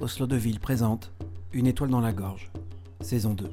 Oslo de Ville présente Une étoile dans la gorge, saison 2.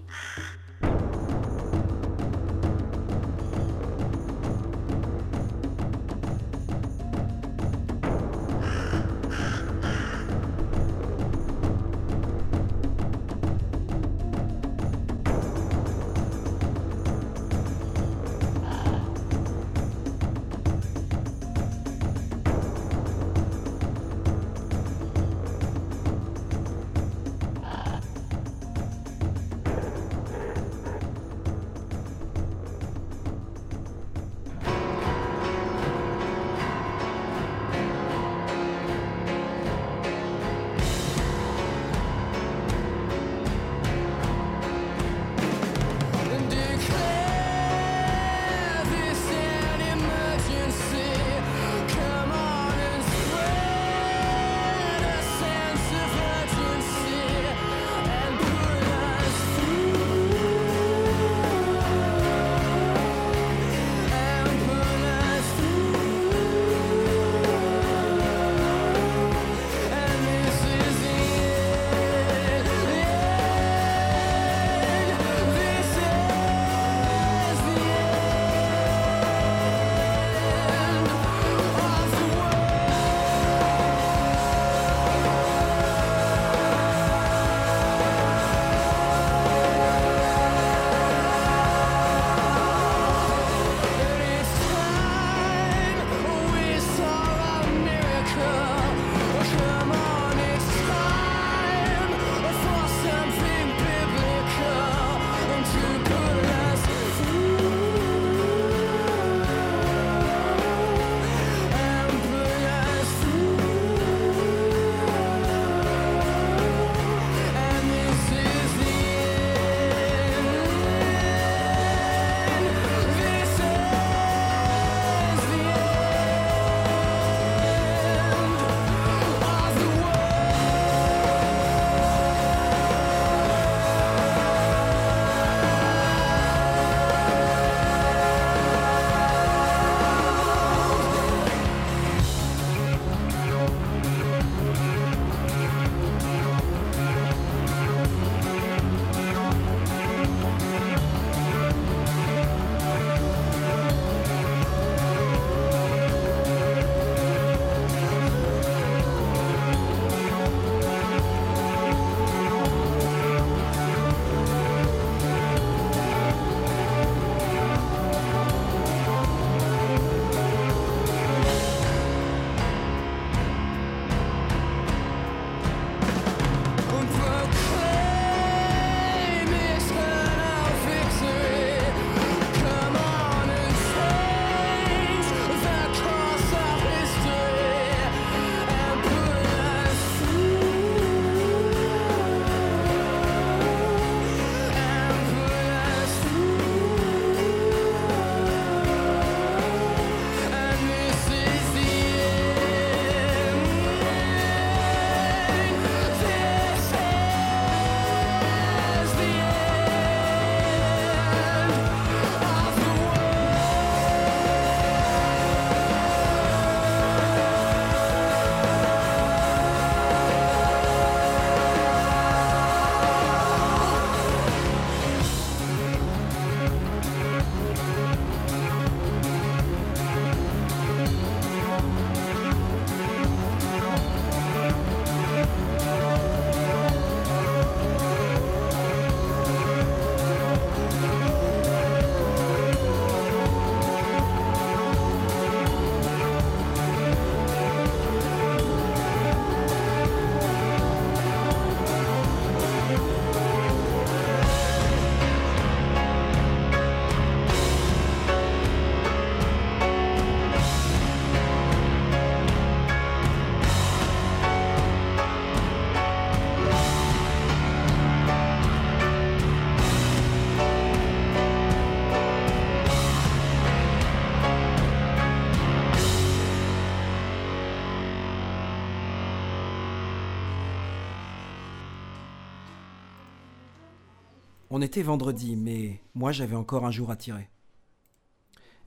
On était vendredi, mais moi j'avais encore un jour à tirer.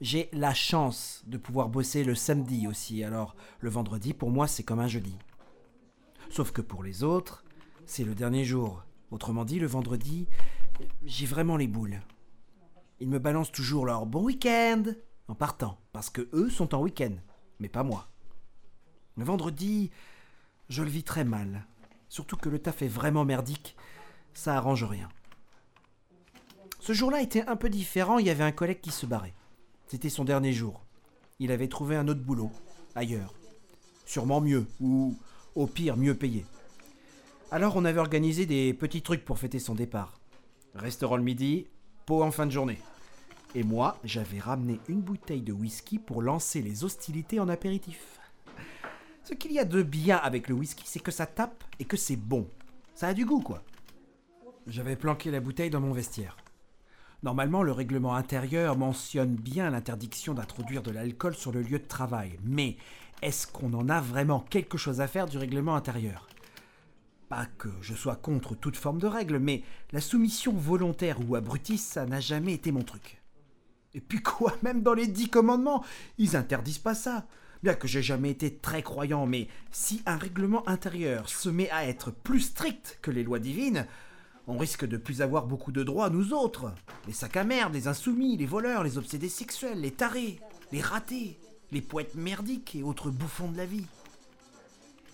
J'ai la chance de pouvoir bosser le samedi aussi, alors le vendredi pour moi c'est comme un jeudi. Sauf que pour les autres, c'est le dernier jour. Autrement dit, le vendredi, j'ai vraiment les boules. Ils me balancent toujours leur bon week-end en partant, parce que eux sont en week-end, mais pas moi. Le vendredi, je le vis très mal. Surtout que le taf est vraiment merdique, ça arrange rien. Ce jour-là était un peu différent, il y avait un collègue qui se barrait. C'était son dernier jour. Il avait trouvé un autre boulot, ailleurs. Sûrement mieux, ou au pire mieux payé. Alors on avait organisé des petits trucs pour fêter son départ. Restaurant le midi, pot en fin de journée. Et moi, j'avais ramené une bouteille de whisky pour lancer les hostilités en apéritif. Ce qu'il y a de bien avec le whisky, c'est que ça tape et que c'est bon. Ça a du goût, quoi. J'avais planqué la bouteille dans mon vestiaire. Normalement, le règlement intérieur mentionne bien l'interdiction d'introduire de l'alcool sur le lieu de travail. Mais est-ce qu'on en a vraiment quelque chose à faire du règlement intérieur? Pas que je sois contre toute forme de règle, mais la soumission volontaire ou abrutie, ça n'a jamais été mon truc. Et puis quoi, même dans les dix commandements, ils interdisent pas ça. Bien que j'ai jamais été très croyant, mais si un règlement intérieur se met à être plus strict que les lois divines, on risque de plus avoir beaucoup de droits, nous autres. Les sacs à merde, les insoumis, les voleurs, les obsédés sexuels, les tarés, les ratés, les poètes merdiques et autres bouffons de la vie.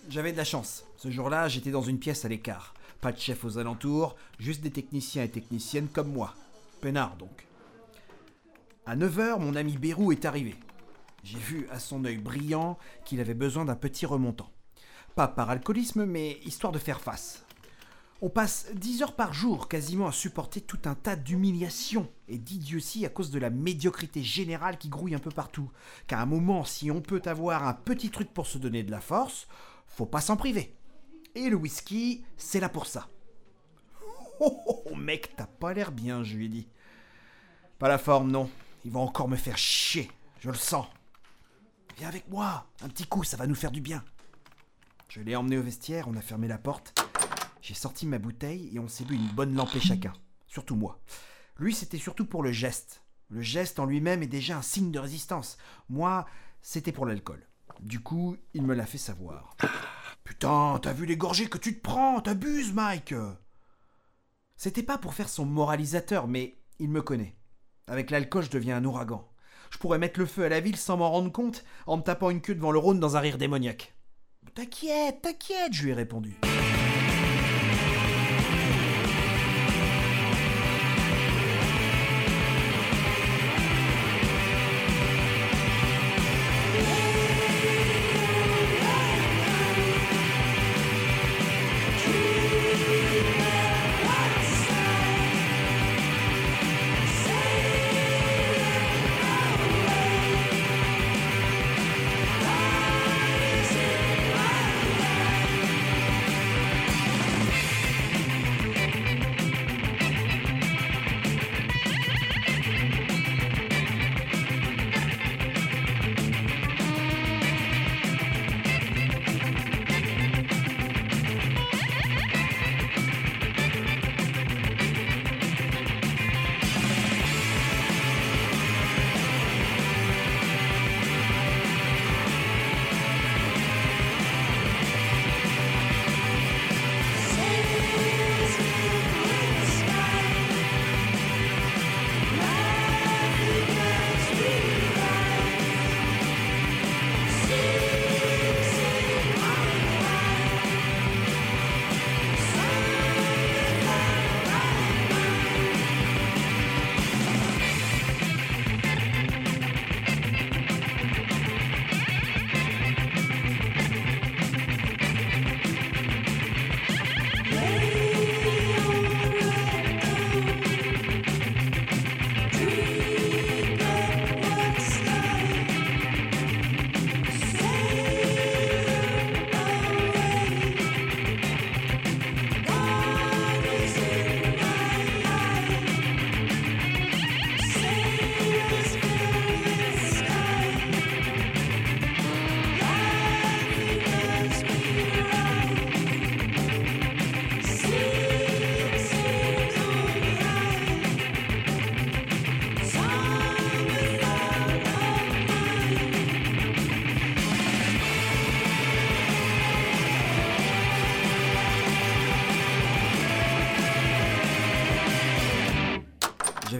J'avais de la chance. Ce jour-là, j'étais dans une pièce à l'écart. Pas de chef aux alentours, juste des techniciens et techniciennes comme moi. Peinard donc. À 9h, mon ami Bérou est arrivé. J'ai vu à son œil brillant qu'il avait besoin d'un petit remontant. Pas par alcoolisme, mais histoire de faire face. On passe 10 heures par jour quasiment à supporter tout un tas d'humiliations et d'idioties à cause de la médiocrité générale qui grouille un peu partout. Qu'à un moment, si on peut avoir un petit truc pour se donner de la force, faut pas s'en priver. Et le whisky, c'est là pour ça. Oh, oh, oh mec, t'as pas l'air bien, je lui ai dit. Pas la forme, non. Il va encore me faire chier, je le sens. Viens avec moi, un petit coup, ça va nous faire du bien. Je l'ai emmené au vestiaire, on a fermé la porte. J'ai sorti ma bouteille et on s'est bu une bonne lampée chacun. Surtout moi. Lui, c'était surtout pour le geste. Le geste en lui-même est déjà un signe de résistance. Moi, c'était pour l'alcool. Du coup, il me l'a fait savoir. Putain, t'as vu les gorgées que tu te prends? T'abuses, Mike C'était pas pour faire son moralisateur, mais il me connaît. Avec l'alcool, je deviens un ouragan. Je pourrais mettre le feu à la ville sans m'en rendre compte en me tapant une queue devant le Rhône dans un rire démoniaque. T'inquiète, t'inquiète, je lui ai répondu.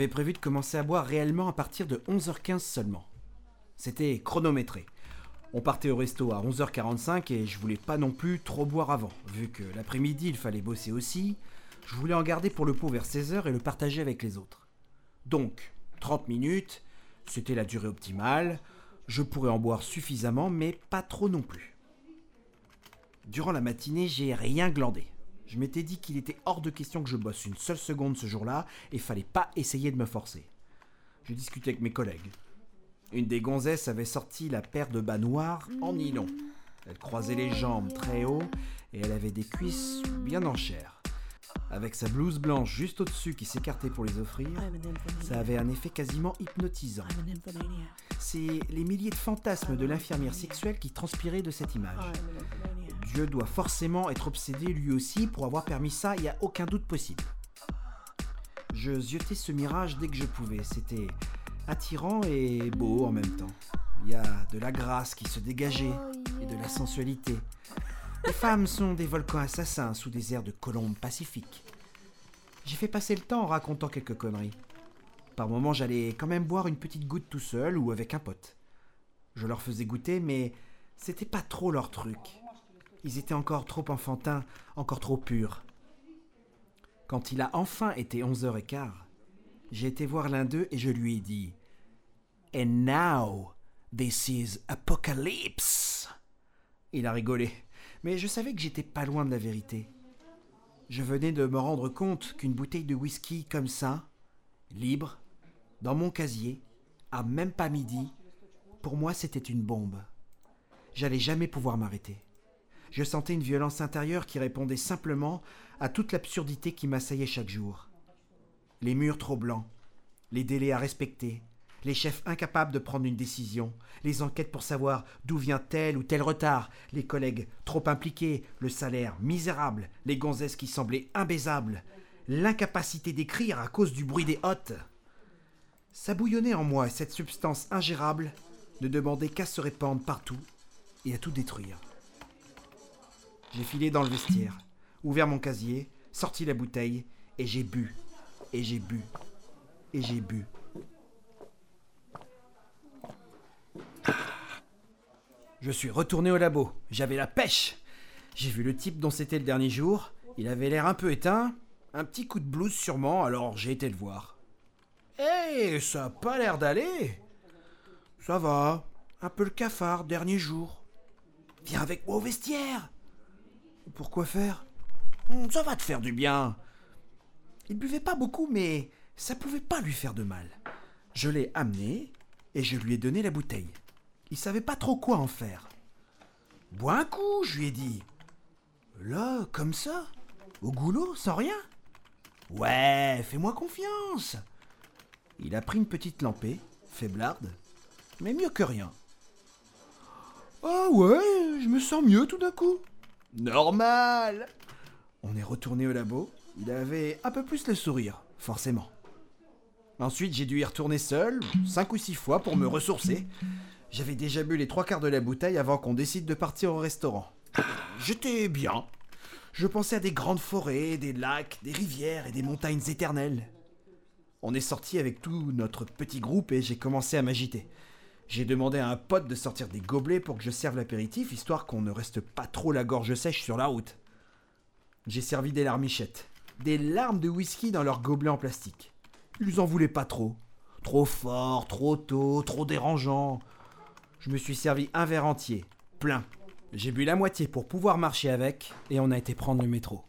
Prévu de commencer à boire réellement à partir de 11h15 seulement. C'était chronométré. On partait au resto à 11h45 et je voulais pas non plus trop boire avant, vu que l'après-midi il fallait bosser aussi. Je voulais en garder pour le pot vers 16h et le partager avec les autres. Donc, 30 minutes, c'était la durée optimale. Je pourrais en boire suffisamment, mais pas trop non plus. Durant la matinée, j'ai rien glandé. Je m'étais dit qu'il était hors de question que je bosse une seule seconde ce jour-là et fallait pas essayer de me forcer. Je discutais avec mes collègues. Une des gonzesses avait sorti la paire de bas noirs en nylon. Elle croisait les jambes très haut et elle avait des cuisses bien en chair. Avec sa blouse blanche juste au-dessus qui s'écartait pour les offrir, ça avait un effet quasiment hypnotisant. C'est les milliers de fantasmes de l'infirmière sexuelle qui transpiraient de cette image. Dieu doit forcément être obsédé lui aussi pour avoir permis ça, il n'y a aucun doute possible. Je ziotais ce mirage dès que je pouvais, c'était attirant et beau en même temps. Il y a de la grâce qui se dégageait et de la sensualité. Les femmes sont des volcans assassins sous des airs de colombes pacifiques. J'ai fait passer le temps en racontant quelques conneries. Par moments, j'allais quand même boire une petite goutte tout seul ou avec un pote. Je leur faisais goûter, mais c'était pas trop leur truc. Ils étaient encore trop enfantins, encore trop purs. Quand il a enfin été 11h15, j'ai été voir l'un d'eux et je lui ai dit And now, this is apocalypse. Il a rigolé, mais je savais que j'étais pas loin de la vérité. Je venais de me rendre compte qu'une bouteille de whisky comme ça, libre, dans mon casier, à même pas midi, pour moi c'était une bombe. J'allais jamais pouvoir m'arrêter. Je sentais une violence intérieure qui répondait simplement à toute l'absurdité qui m'assaillait chaque jour. Les murs trop blancs, les délais à respecter, les chefs incapables de prendre une décision, les enquêtes pour savoir d'où vient tel ou tel retard, les collègues trop impliqués, le salaire misérable, les gonzesses qui semblaient imbaisables, l'incapacité d'écrire à cause du bruit des hôtes. Ça bouillonnait en moi cette substance ingérable ne demandait qu'à se répandre partout et à tout détruire. J'ai filé dans le vestiaire, ouvert mon casier, sorti la bouteille, et j'ai bu, et j'ai bu, et j'ai bu. Je suis retourné au labo. J'avais la pêche. J'ai vu le type dont c'était le dernier jour. Il avait l'air un peu éteint. Un petit coup de blues sûrement, alors j'ai été le voir. Hé, ça a pas l'air d'aller. Ça va. Un peu le cafard, dernier jour. Viens avec moi au vestiaire. Pourquoi faire? Hmm, Ça va te faire du bien. Il buvait pas beaucoup, mais ça pouvait pas lui faire de mal. Je l'ai amené et je lui ai donné la bouteille. Il savait pas trop quoi en faire. Bois un coup, je lui ai dit. Là, comme ça, au goulot, sans rien. Ouais, fais-moi confiance. Il a pris une petite lampée, faiblarde, mais mieux que rien. Ah ouais, je me sens mieux tout d'un coup. Normal On est retourné au labo. Il avait un peu plus le sourire, forcément. Ensuite, j'ai dû y retourner seul, cinq ou six fois, pour me ressourcer. J'avais déjà bu les trois quarts de la bouteille avant qu'on décide de partir au restaurant. J'étais bien. Je pensais à des grandes forêts, des lacs, des rivières et des montagnes éternelles. On est sorti avec tout notre petit groupe et j'ai commencé à m'agiter. J'ai demandé à un pote de sortir des gobelets pour que je serve l'apéritif, histoire qu'on ne reste pas trop la gorge sèche sur la route. J'ai servi des larmichettes, des larmes de whisky dans leurs gobelets en plastique. Ils en voulaient pas trop. Trop fort, trop tôt, trop dérangeant. Je me suis servi un verre entier, plein. J'ai bu la moitié pour pouvoir marcher avec, et on a été prendre le métro.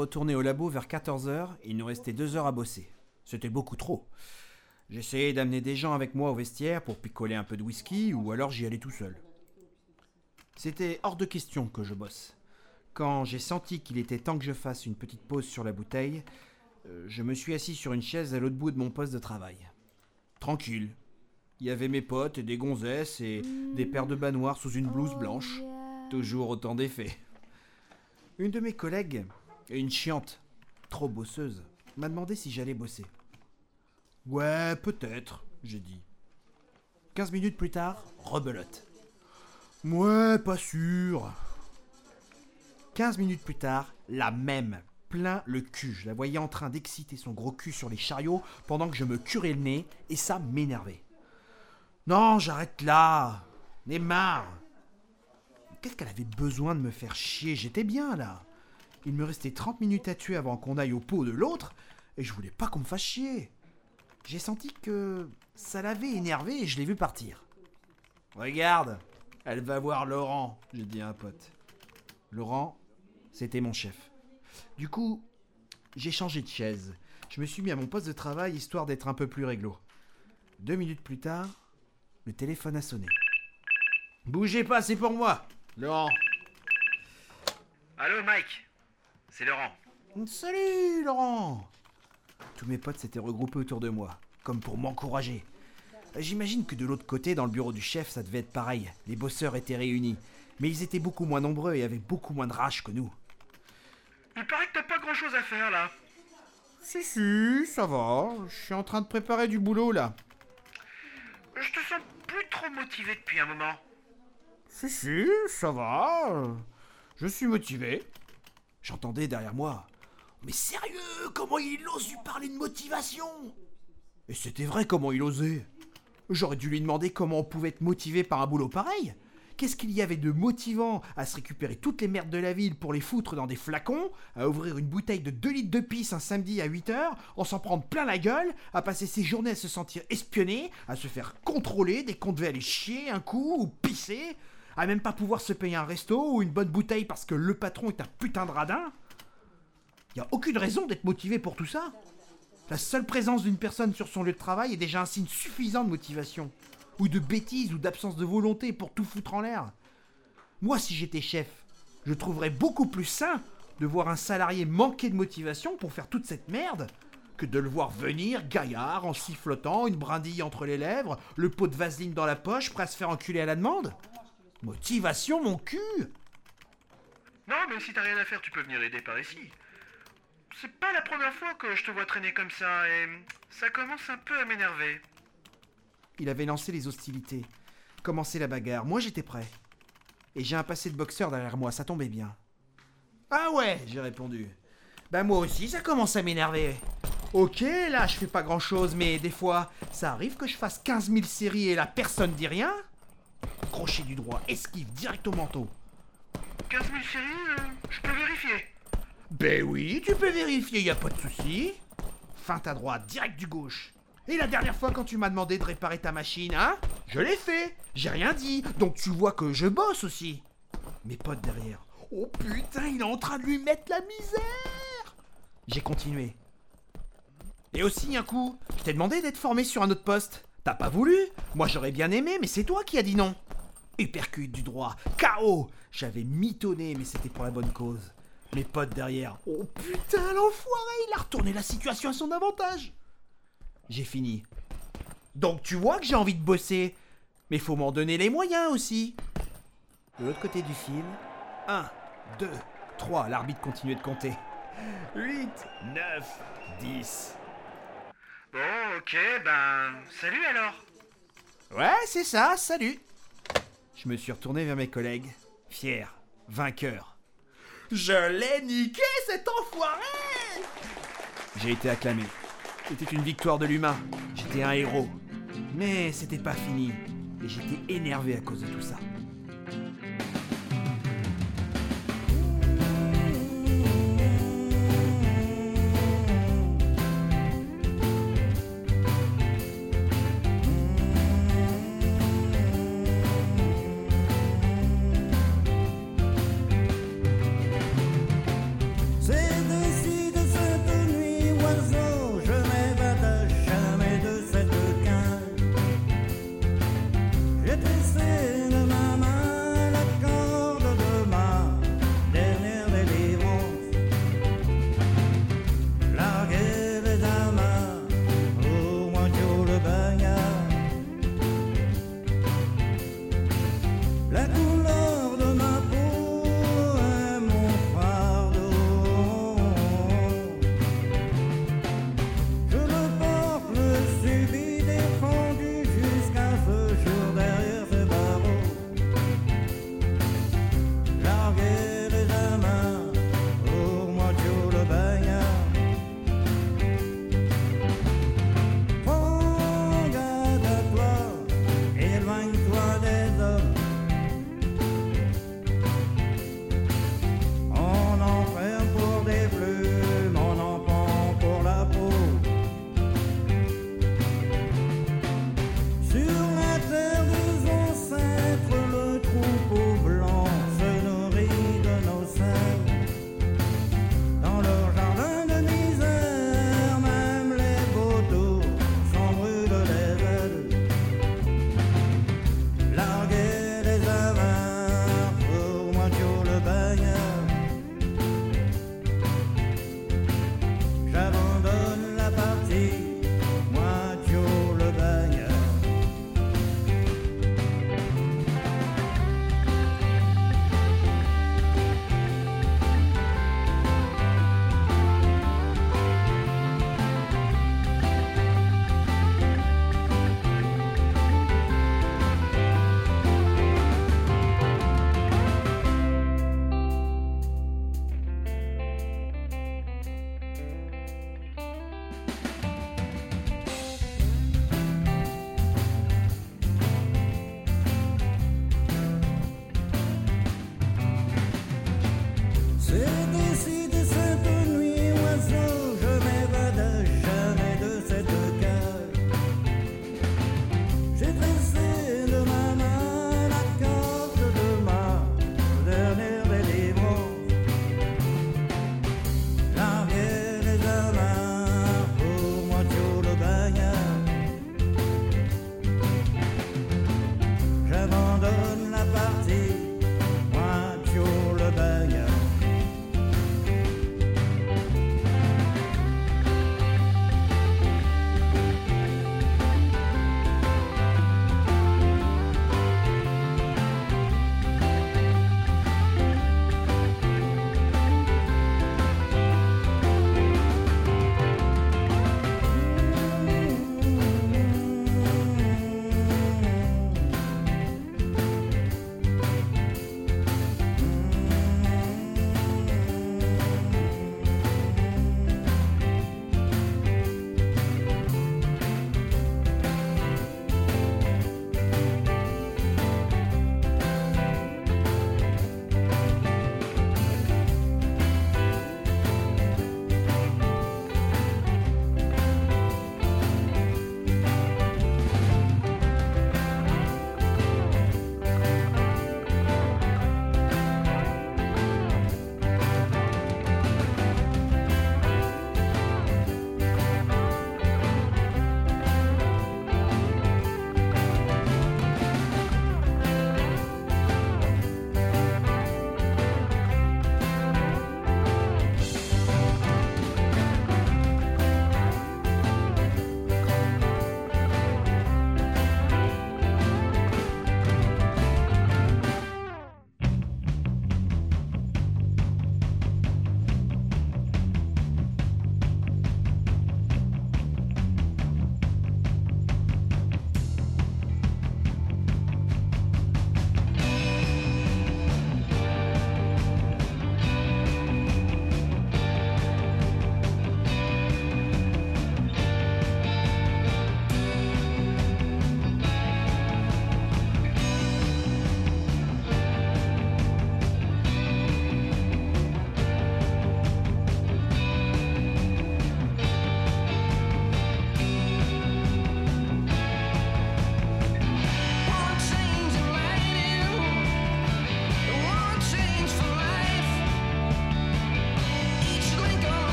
Retourné au labo vers 14h et il nous restait 2 heures à bosser. C'était beaucoup trop. J'essayais d'amener des gens avec moi au vestiaire pour picoler un peu de whisky ou alors j'y allais tout seul. C'était hors de question que je bosse. Quand j'ai senti qu'il était temps que je fasse une petite pause sur la bouteille, euh, je me suis assis sur une chaise à l'autre bout de mon poste de travail. Tranquille. Il y avait mes potes et des gonzesses et des paires de bas noirs sous une blouse blanche. Toujours autant d'effets. Une de mes collègues, une chiante, trop bosseuse, m'a demandé si j'allais bosser. Ouais, peut-être, j'ai dit. 15 minutes plus tard, rebelote. Ouais, pas sûr. 15 minutes plus tard, la même, plein le cul. Je la voyais en train d'exciter son gros cul sur les chariots pendant que je me curais le nez et ça m'énervait. Non, j'arrête là. N'ai. Qu'est-ce qu'elle avait besoin de me faire chier? J'étais bien là. Il me restait 30 minutes à tuer avant qu'on aille au pot de l'autre et je voulais pas qu'on me fasse chier. J'ai senti que ça l'avait énervé et je l'ai vu partir. Regarde, elle va voir Laurent, j'ai dit à un pote. Laurent, c'était mon chef. Du coup, j'ai changé de chaise. Je me suis mis à mon poste de travail histoire d'être un peu plus réglo. Deux minutes plus tard, le téléphone a sonné. Bougez pas, c'est pour moi, Laurent. Allô Mike, c'est Laurent. Salut, Laurent. Tous mes potes s'étaient regroupés autour de moi, comme pour m'encourager. J'imagine que de l'autre côté, dans le bureau du chef, ça devait être pareil. Les bosseurs étaient réunis. Mais ils étaient beaucoup moins nombreux et avaient beaucoup moins de rage que nous. Il paraît que t'as pas grand chose à faire là. Si, si, ça va. Je suis en train de préparer du boulot là. Je te sens plus trop motivé depuis un moment. Si, si, ça va. Je suis motivé. J'entendais derrière moi. Mais sérieux, comment il ose lui parler de motivation? Et c'était vrai comment il osait. J'aurais dû lui demander comment on pouvait être motivé par un boulot pareil. Qu'est-ce qu'il y avait de motivant à se récupérer toutes les merdes de la ville pour les foutre dans des flacons, à ouvrir une bouteille de 2 litres de pisse un samedi à 8h, en s'en prendre plein la gueule, à passer ses journées à se sentir espionné, à se faire contrôler dès qu'on devait aller chier un coup ou pisser, même pas pouvoir se payer un resto ou une bonne bouteille parce que le patron est un putain de radin Il a aucune raison d'être motivé pour tout ça. La seule présence d'une personne sur son lieu de travail est déjà un signe suffisant de motivation ou de bêtises ou d'absence de volonté pour tout foutre en l'air. Moi, si j'étais chef, je trouverais beaucoup plus sain de voir un salarié manquer de motivation pour faire toute cette merde que de le voir venir, gaillard, en sifflotant, une brindille entre les lèvres, le pot de vaseline dans la poche, prêt à se faire enculer à la demande. Motivation, mon cul Non, mais si t'as rien à faire, tu peux venir aider par ici. C'est pas la première fois que je te vois traîner comme ça et ça commence un peu à m'énerver. Il avait lancé les hostilités, commencé la bagarre. Moi, j'étais prêt. Et j'ai un passé de boxeur derrière moi, ça tombait bien. Ah ouais, j'ai répondu. Bah moi aussi, ça commence à m'énerver. Ok, là, je fais pas grand chose, mais des fois, ça arrive que je fasse 15 000 séries et la personne dit rien. Crochet du droit, esquive direct au manteau. 15 000 séries, euh, je peux vérifier. Ben oui, tu peux vérifier, y a pas de souci. Feinte à droite, direct du gauche. Et la dernière fois quand tu m'as demandé de réparer ta machine, hein Je l'ai fait, j'ai rien dit, donc tu vois que je bosse aussi. Mes potes derrière. Oh putain, il est en train de lui mettre la misère J'ai continué. Et aussi un coup, je t'ai demandé d'être formé sur un autre poste. T'as pas voulu? Moi j'aurais bien aimé, mais c'est toi qui as dit non. Hypercute du droit, KO J'avais mitonné, mais c'était pour la bonne cause. Mes potes derrière. Oh putain, l'enfoiré, il a retourné la situation à son avantage. J'ai fini. Donc tu vois que j'ai envie de bosser, mais faut m'en donner les moyens aussi. De l'autre côté du fil, 1, 2, 3, l'arbitre continuait de compter. 8, 9, 10. Bon, ok, ben, salut alors. Ouais, c'est ça, salut. Je me suis retourné vers mes collègues, fier, vainqueur. Je l'ai niqué cet enfoiré J'ai été acclamé. C'était une victoire de l'humain. J'étais un héros. Mais c'était pas fini. Et j'étais énervé à cause de tout ça.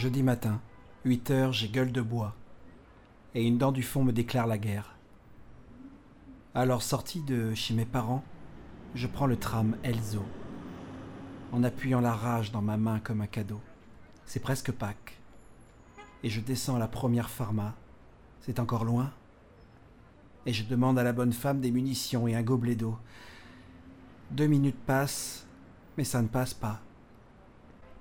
Jeudi matin, 8 heures, j'ai gueule de bois. Et une dent du fond me déclare la guerre. Alors sorti de chez mes parents, je prends le tram Elzo, en appuyant la rage dans ma main comme un cadeau. C'est presque Pâques. Et je descends à la première pharma. C'est encore loin. Et je demande à la bonne femme des munitions et un gobelet d'eau. Deux minutes passent, mais ça ne passe pas.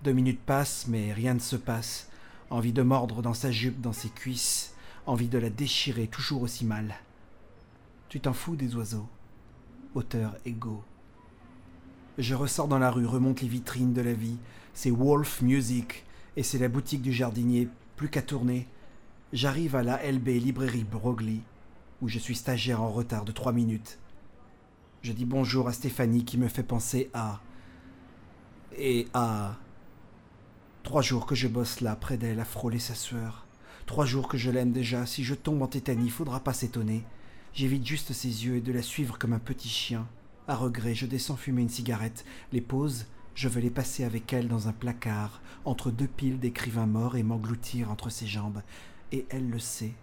Deux minutes passent, mais rien ne se passe. Envie de mordre dans sa jupe, dans ses cuisses, envie de la déchirer toujours aussi mal. Tu t'en fous des oiseaux. Auteur égaux. Je ressors dans la rue, remonte les vitrines de la vie. C'est Wolf Music et c'est la boutique du jardinier. Plus qu'à tourner. J'arrive à la LB Librairie Broglie, où je suis stagiaire en retard de trois minutes. Je dis bonjour à Stéphanie qui me fait penser à. Et à. Trois jours que je bosse là, près d'elle, à frôler sa sueur. Trois jours que je l'aime déjà. Si je tombe en tétanie, faudra pas s'étonner. J'évite juste ses yeux et de la suivre comme un petit chien. À regret, je descends fumer une cigarette. Les pauses, je veux les passer avec elle dans un placard, entre deux piles d'écrivains morts et m'engloutir entre ses jambes. Et elle le sait.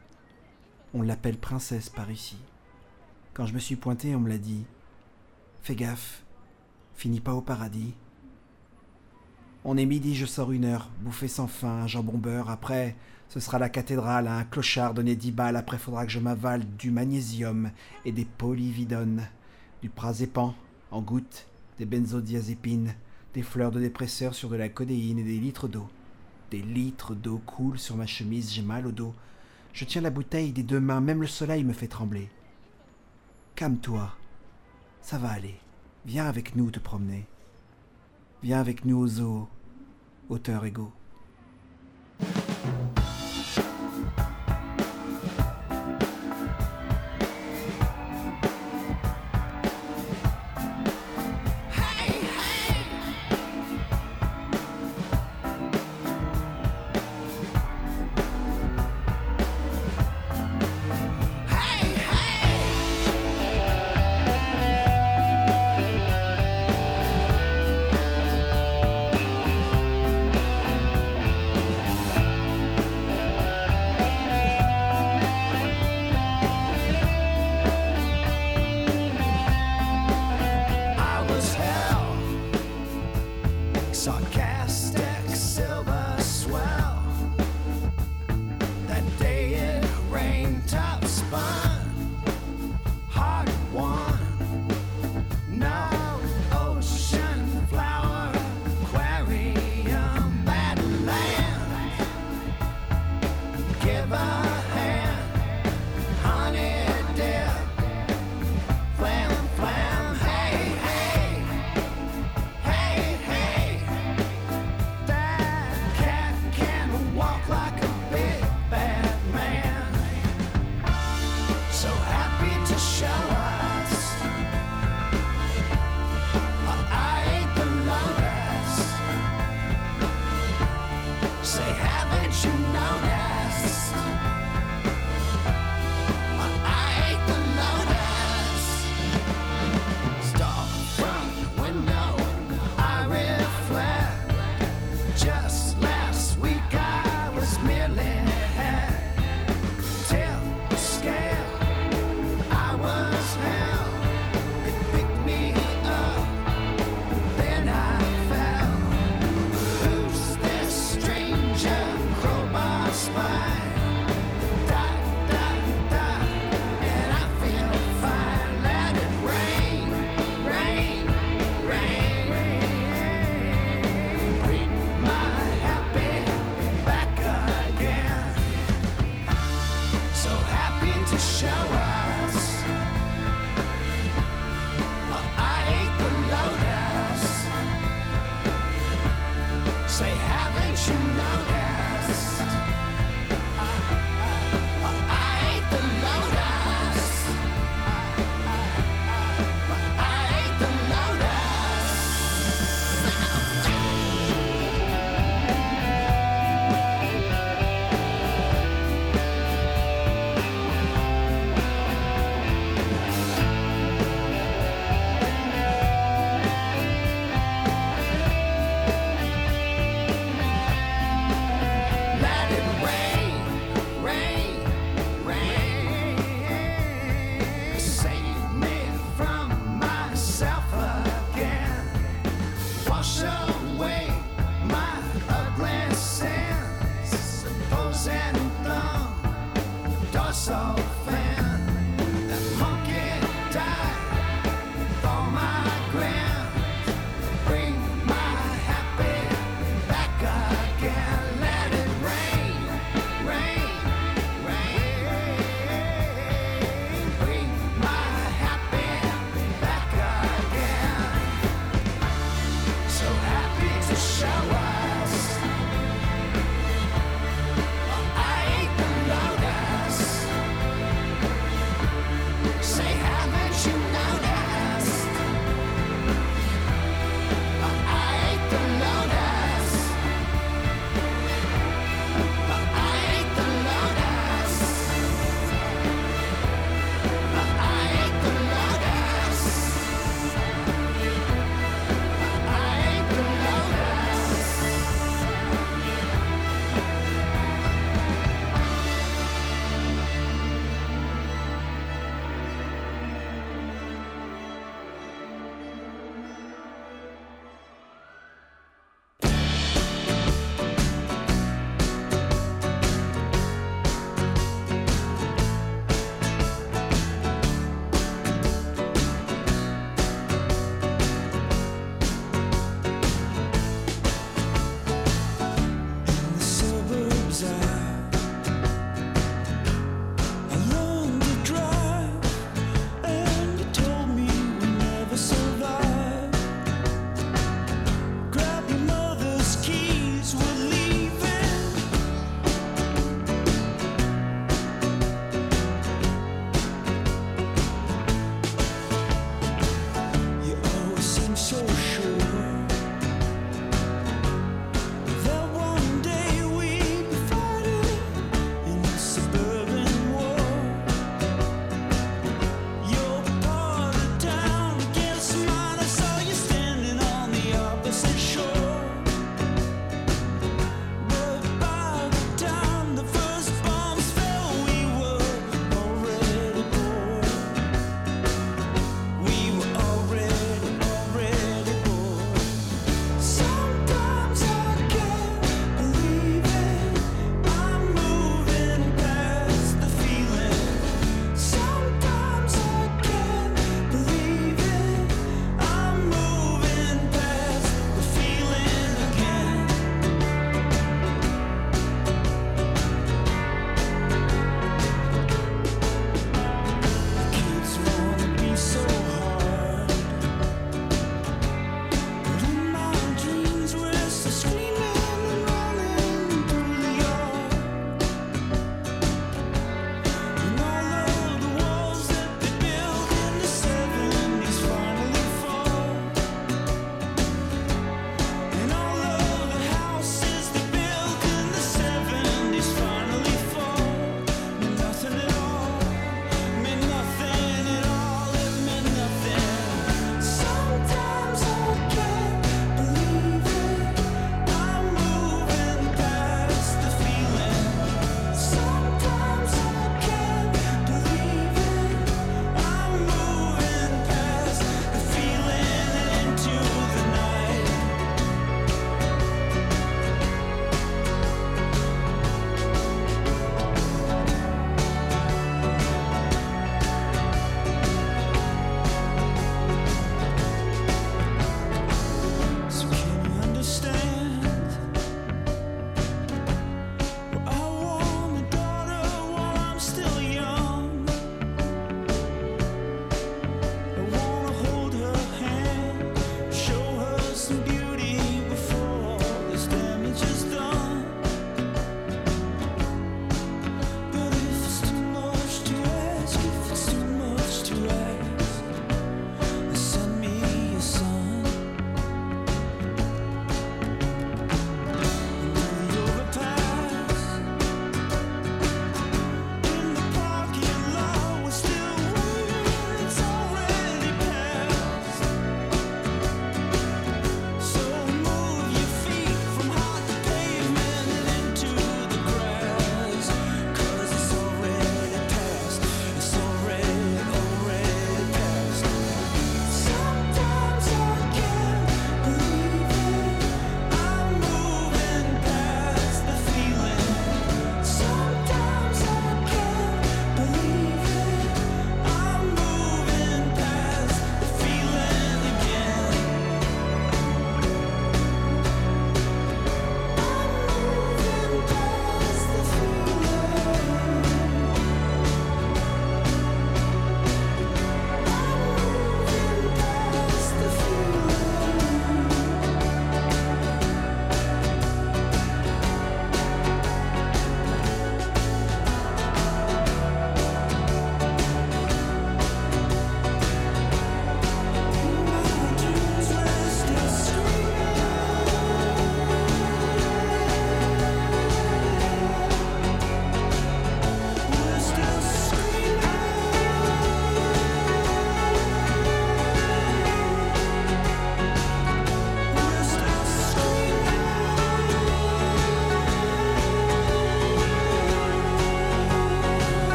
On l'appelle princesse par ici. Quand je me suis pointé, on me l'a dit. Fais gaffe, finis pas au paradis. On est midi, je sors une heure, bouffé sans faim, un jambon beurre. Après, ce sera la cathédrale, un clochard donné dix balles. Après, faudra que je m'avale du magnésium et des polyvidones, du prazépan en gouttes, des benzodiazépines, des fleurs de dépresseur sur de la codéine et des litres d'eau. Des litres d'eau coulent sur ma chemise, j'ai mal au dos. Je tiens la bouteille des deux mains, même le soleil me fait trembler. Calme-toi, ça va aller. Viens avec nous te promener. Viens avec nous aux eaux, auteur égaux.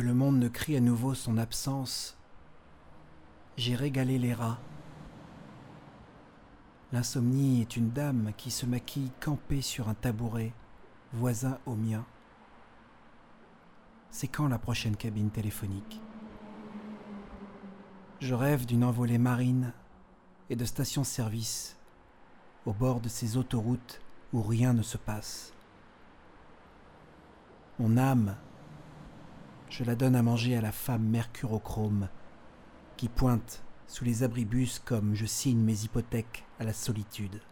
Le monde ne crie à nouveau son absence, j'ai régalé les rats. L'insomnie est une dame qui se maquille campée sur un tabouret, voisin au mien. C'est quand la prochaine cabine téléphonique? Je rêve d'une envolée marine et de stations-service au bord de ces autoroutes où rien ne se passe. Mon âme, je la donne à manger à la femme mercurochrome qui pointe sous les abribus comme je signe mes hypothèques à la solitude.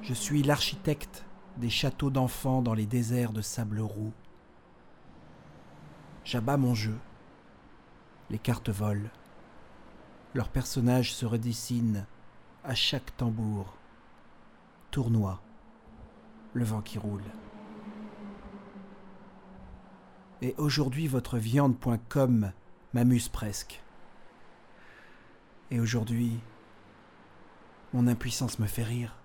Je suis l'architecte des châteaux d'enfants dans les déserts de sable roux. J'abats mon jeu. Les cartes volent. Leurs personnages se redessinent à chaque tambour. Tournoi. Le vent qui roule. Et aujourd'hui, votre viande.com m'amuse presque. Et aujourd'hui, mon impuissance me fait rire.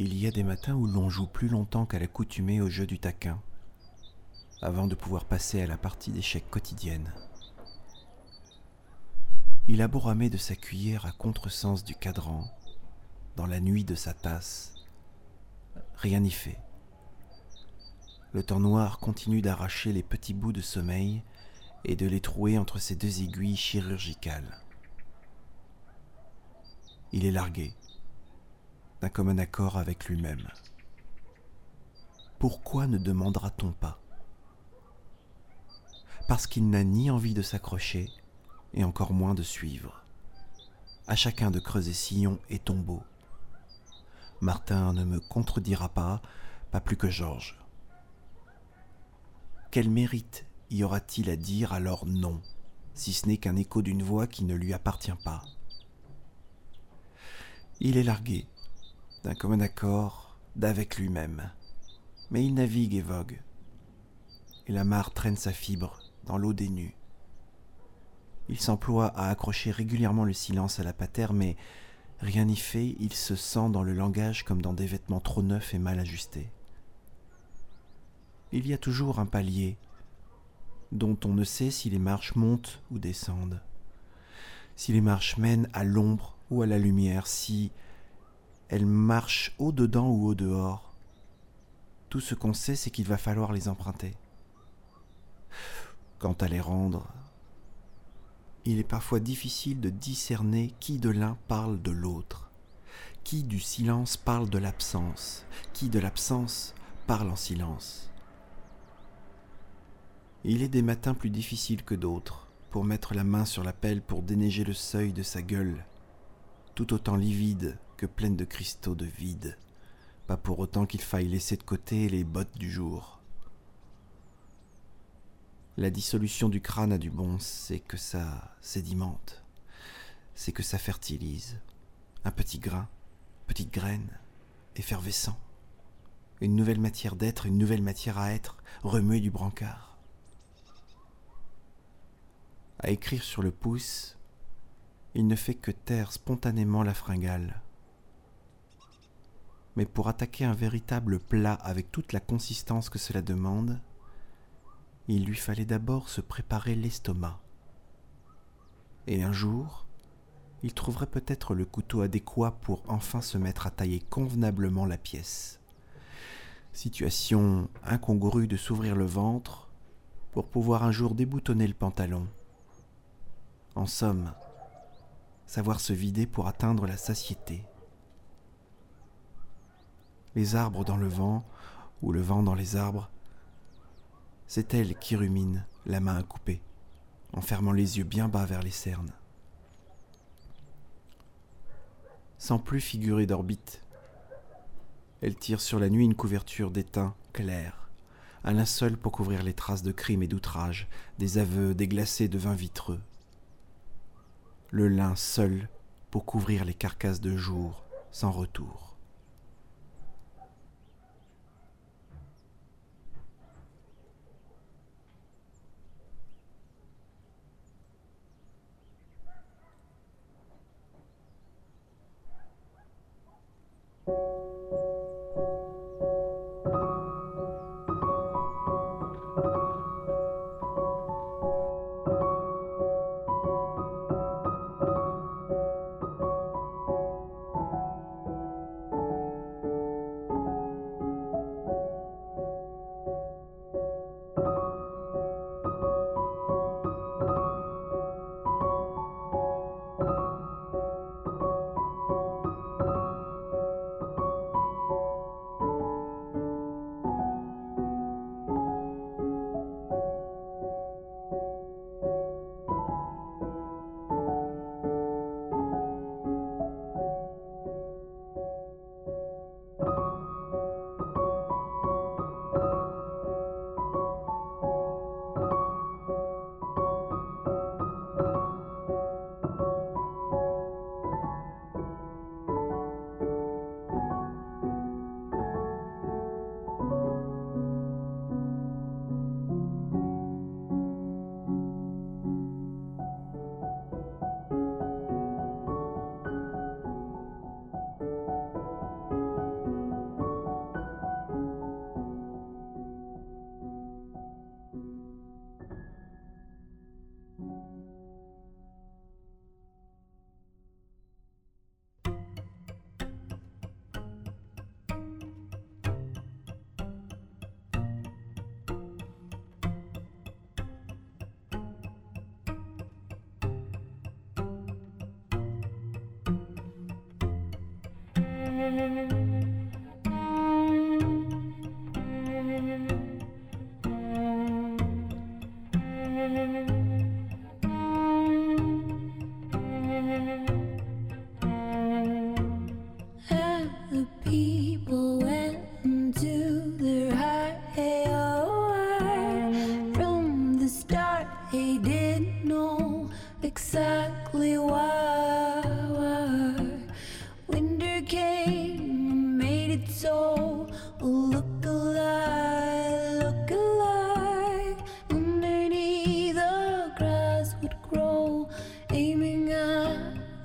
Il y a des matins où l'on joue plus longtemps qu'à l'accoutumée au jeu du taquin, avant de pouvoir passer à la partie d'échecs quotidienne. Il a beau ramer de sa cuillère à contresens du cadran, dans la nuit de sa tasse, rien n'y fait. Le temps noir continue d'arracher les petits bouts de sommeil et de les trouer entre ses deux aiguilles chirurgicales. Il est largué, d'un commun accord avec lui-même. Pourquoi ne demandera-t-on pas? Parce qu'il n'a ni envie de s'accrocher, et encore moins de suivre. À chacun de creuser sillon et tombeau. Martin ne me contredira pas, pas plus que Georges. Quel mérite y aura-t-il à dire alors non, si ce n'est qu'un écho d'une voix qui ne lui appartient pas? Il est largué, d'un commun accord, d'avec lui-même. Mais il navigue et vogue. Et la mare traîne sa fibre dans l'eau des nues. Il s'emploie à accrocher régulièrement le silence à la patère, mais rien n'y fait, il se sent dans le langage comme dans des vêtements trop neufs et mal ajustés. Il y a toujours un palier dont on ne sait si les marches montent ou descendent, si les marches mènent à l'ombre ou à la lumière, si elles marchent au-dedans ou au-dehors. Tout ce qu'on sait, c'est qu'il va falloir les emprunter. Quant à les rendre, il est parfois difficile de discerner qui de l'un parle de l'autre, qui du silence parle de l'absence, qui de l'absence parle en silence. Il est des matins plus difficiles que d'autres pour mettre la main sur la pelle pour déneiger le seuil de sa gueule, tout autant livide que pleine de cristaux de vide, pas pour autant qu'il faille laisser de côté les bottes du jour. La dissolution du crâne a du bon, c'est que ça sédimente, c'est que ça fertilise. Un petit grain, petite graine, effervescent. Une nouvelle matière d'être, une nouvelle matière à être, remuée du brancard. À écrire sur le pouce, il ne fait que taire spontanément la fringale. Mais pour attaquer un véritable plat avec toute la consistance que cela demande, il lui fallait d'abord se préparer l'estomac. Et un jour, il trouverait peut-être le couteau adéquat pour enfin se mettre à tailler convenablement la pièce. Situation incongrue de s'ouvrir le ventre pour pouvoir un jour déboutonner le pantalon en somme, savoir se vider pour atteindre la satiété. Les arbres dans le vent, ou le vent dans les arbres, c'est elle qui rumine, la main à couper, en fermant les yeux bien bas vers les cernes. Sans plus figurer d'orbite, elle tire sur la nuit une couverture d'étain clair, un linceul pour couvrir les traces de crimes et d'outrage, des aveux déglacés de vin vitreux, le lin seul pour couvrir les carcasses de jour sans retour. And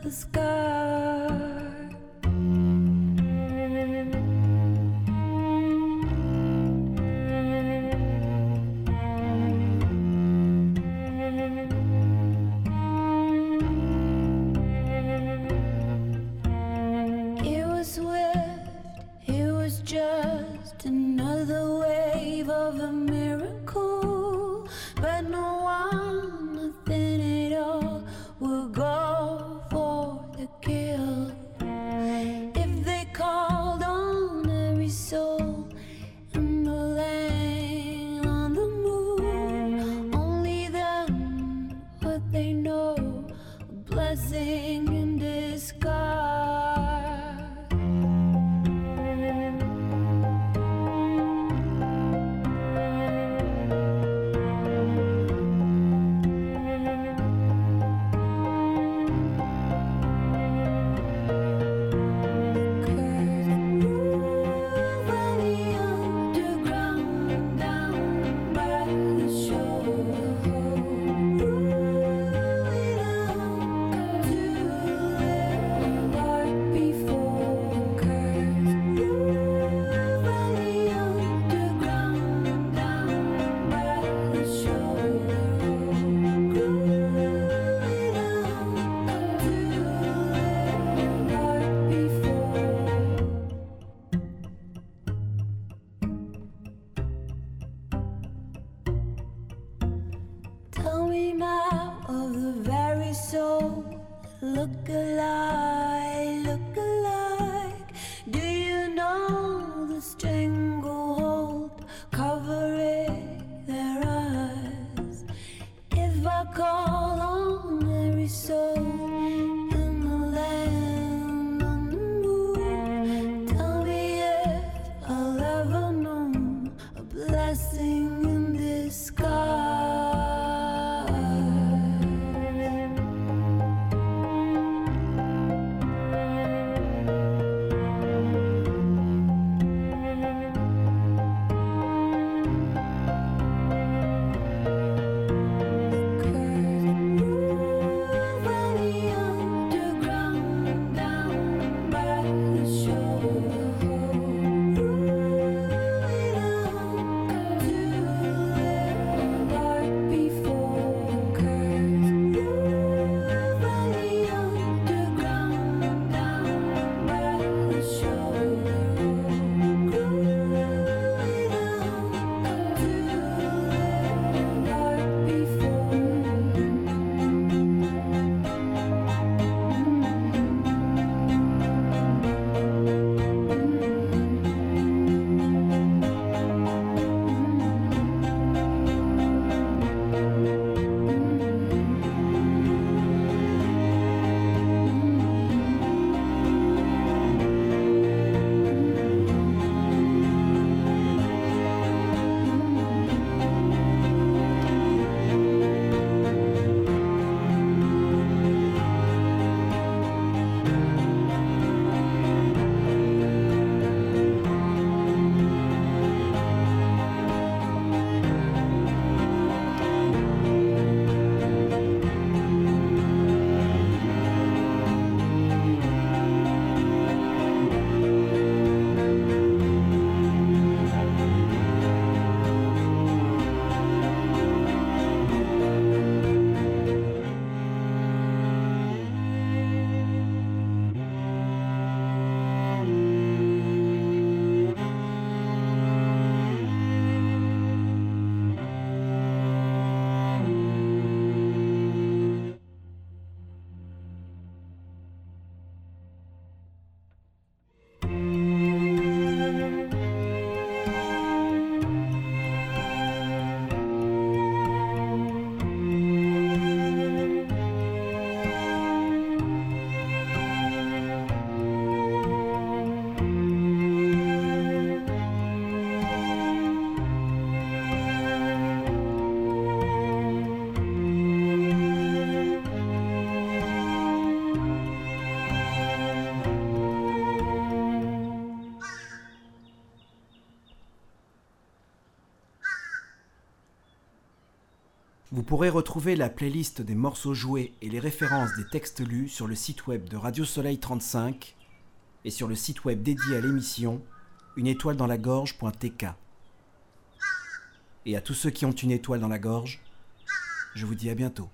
the sky. Vous pourrez retrouver la playlist des morceaux joués et les références des textes lus sur le site web de Radio Soleil 35 et sur le site web dédié à l'émission une étoile dans la gorge.tk. Et à tous ceux qui ont une étoile dans la gorge, je vous dis à bientôt.